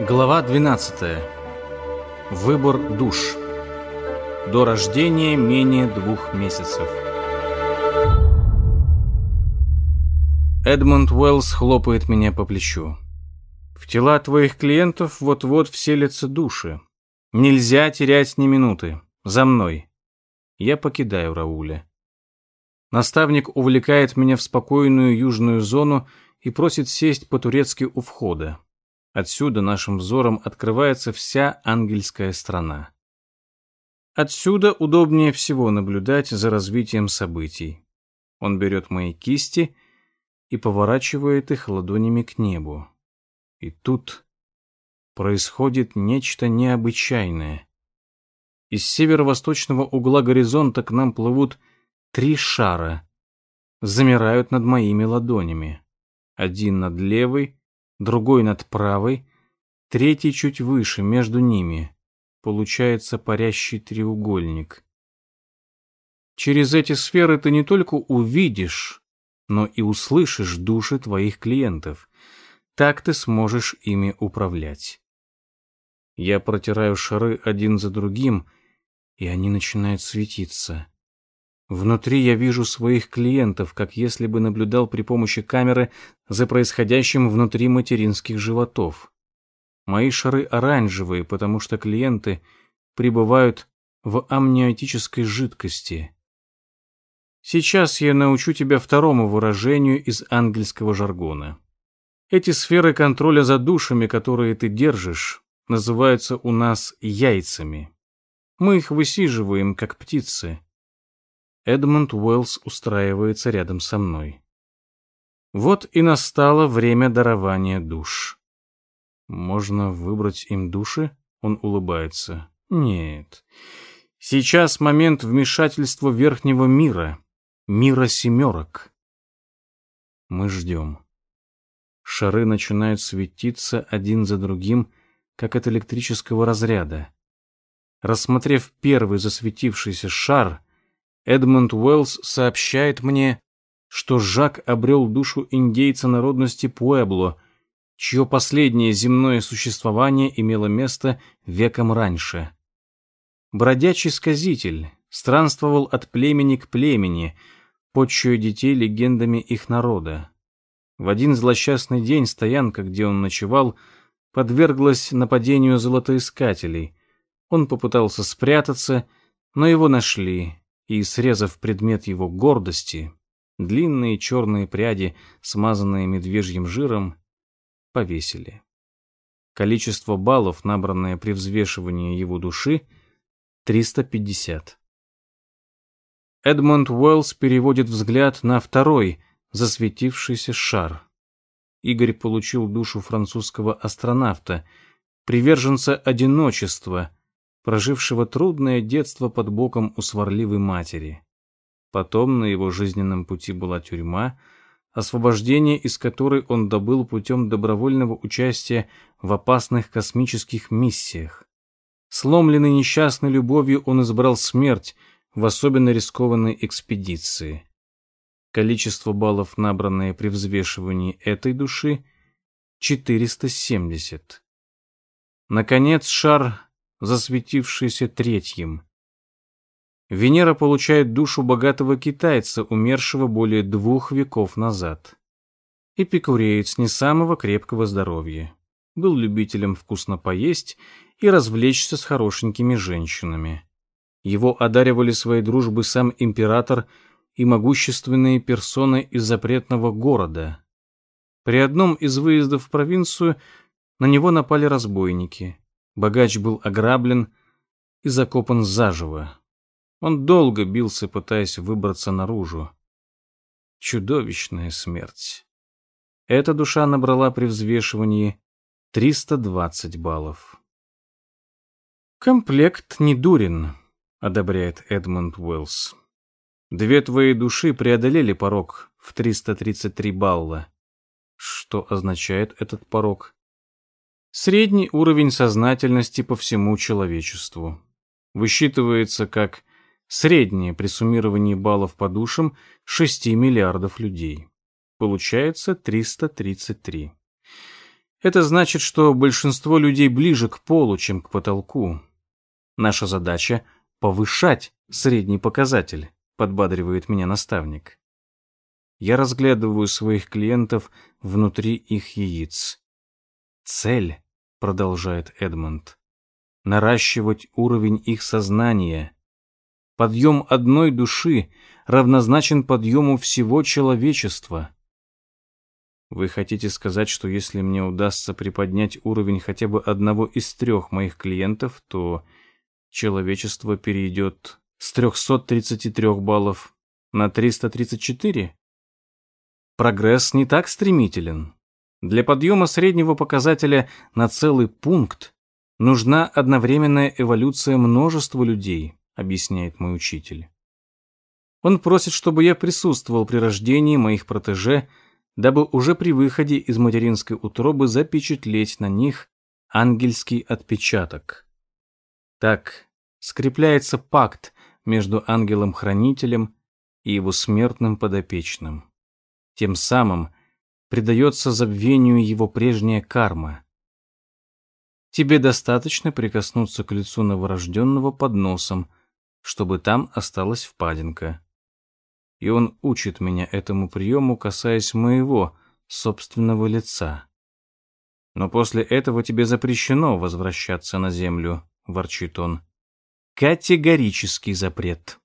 Глава 12. Выбор душ. До рождения менее двух месяцев. Эдмунд Уэллс хлопает меня по плечу. В тела твоих клиентов вот-вот вселятся души. Нельзя терять ни минуты. За мной. Я покидаю Рауля. Наставник увлекает меня в спокойную южную зону и просит сесть по-турецки у входа. Отсюда нашим взором открывается вся ангельская страна. Отсюда удобнее всего наблюдать за развитием событий. Он берет мои кисти и поворачивает их ладонями к небу. И тут происходит нечто необычайное. Из северо-восточного угла горизонта к нам плывут три шара, замирают над моими ладонями. Один над левой, другой над правой, третий чуть выше, между ними. Получается парящий треугольник. Через эти сферы ты не только увидишь, но и услышишь души твоих клиентов. Так ты сможешь ими управлять. Я протираю шары один за другим, и они начинают светиться. Внутри я вижу своих клиентов, как если бы наблюдал при помощи камеры за происходящим внутри материнских животов. Мои шары оранжевые, потому что клиенты пребывают в амниотической жидкости. Сейчас я научу тебя второму выражению из ангельского жаргона. Эти сферы контроля за душами, которые ты держишь, называются у нас яйцами. Мы их высиживаем, как птицы. Эдмунд Уэллс устраивается рядом со мной. Вот и настало время дарования душ. Можно выбрать им души? Он улыбается. Нет. Сейчас момент вмешательства верхнего мира, мира семерок. Мы ждем. Шары начинают светиться один за другим, как от электрического разряда. Рассмотрев первый засветившийся шар, Эдмунд Уэллс сообщает мне, что Жак обрел душу индейца народности Пуэбло, чье последнее земное существование имело место веком раньше. Бродячий сказитель странствовал от племени к племени, почуя детей легендами их народа. В один злосчастный день стоянка, где он ночевал, подверглась нападению золотоискателей. Он попытался спрятаться, но его нашли, и, срезав предмет его гордости, длинные черные пряди, смазанные медвежьим жиром, повесили. Количество баллов, набранное при взвешивании его души, 350. Эдмонд Уэллс переводит взгляд на второй, засветившийся шар. Игорь получил душу французского астронавта, приверженца одиночества, прожившего трудное детство под боком у сварливой матери. Потом на его жизненном пути была тюрьма, освобождение из которой он добыл путем добровольного участия в опасных космических миссиях. Сломленный несчастной любовью, он избрал смерть в особенно рискованной экспедиции. Количество баллов, набранное при взвешивании этой души, 470. Наконец, шар засветившийся третьим. Венера получает душу богатого китайца, умершего более двух веков назад. Эпикуреец не самого крепкого здоровья. Был любителем вкусно поесть и развлечься с хорошенькими женщинами. Его одаривали своей дружбой сам император и могущественные персоны из запретного города. При одном из выездов в провинцию на него напали разбойники. Богач был ограблен и закопан заживо. Он долго бился, пытаясь выбраться наружу. Чудовищная смерть. Эта душа набрала при взвешивании 320 баллов. «Комплект не дурен», — одобряет Эдмунд Уэллс. «Две твои души преодолели порог в 333 балла». Что означает этот порог? Средний уровень сознательности по всему человечеству. Высчитывается как среднее при суммировании баллов по душам 6 миллиардов людей. Получается 333. Это значит, что большинство людей ближе к полу, чем к потолку. Наша задача — повышать средний показатель, подбадривает меня наставник. Я разглядываю своих клиентов внутри их яиц. Цель, продолжает Эдмонд, наращивать уровень их сознания. Подъем одной души равнозначен подъему всего человечества. Вы хотите сказать, что если мне удастся приподнять уровень хотя бы одного из трех моих клиентов, то человечество перейдет с 333 баллов на 334? Прогресс не так стремителен. Для подъема среднего показателя на целый пункт нужна одновременная эволюция множества людей, объясняет мой учитель. Он просит, чтобы я присутствовал при рождении моих протеже – дабы уже при выходе из материнской утробы запечатлеть на них ангельский отпечаток. Так скрепляется пакт между ангелом-хранителем и его смертным подопечным. Тем самым придается забвению его прежняя карма. Тебе достаточно прикоснуться к лицу новорожденного под носом, чтобы там осталась впадинка и он учит меня этому приему, касаясь моего собственного лица. Но после этого тебе запрещено возвращаться на землю, ворчит он. Категорический запрет.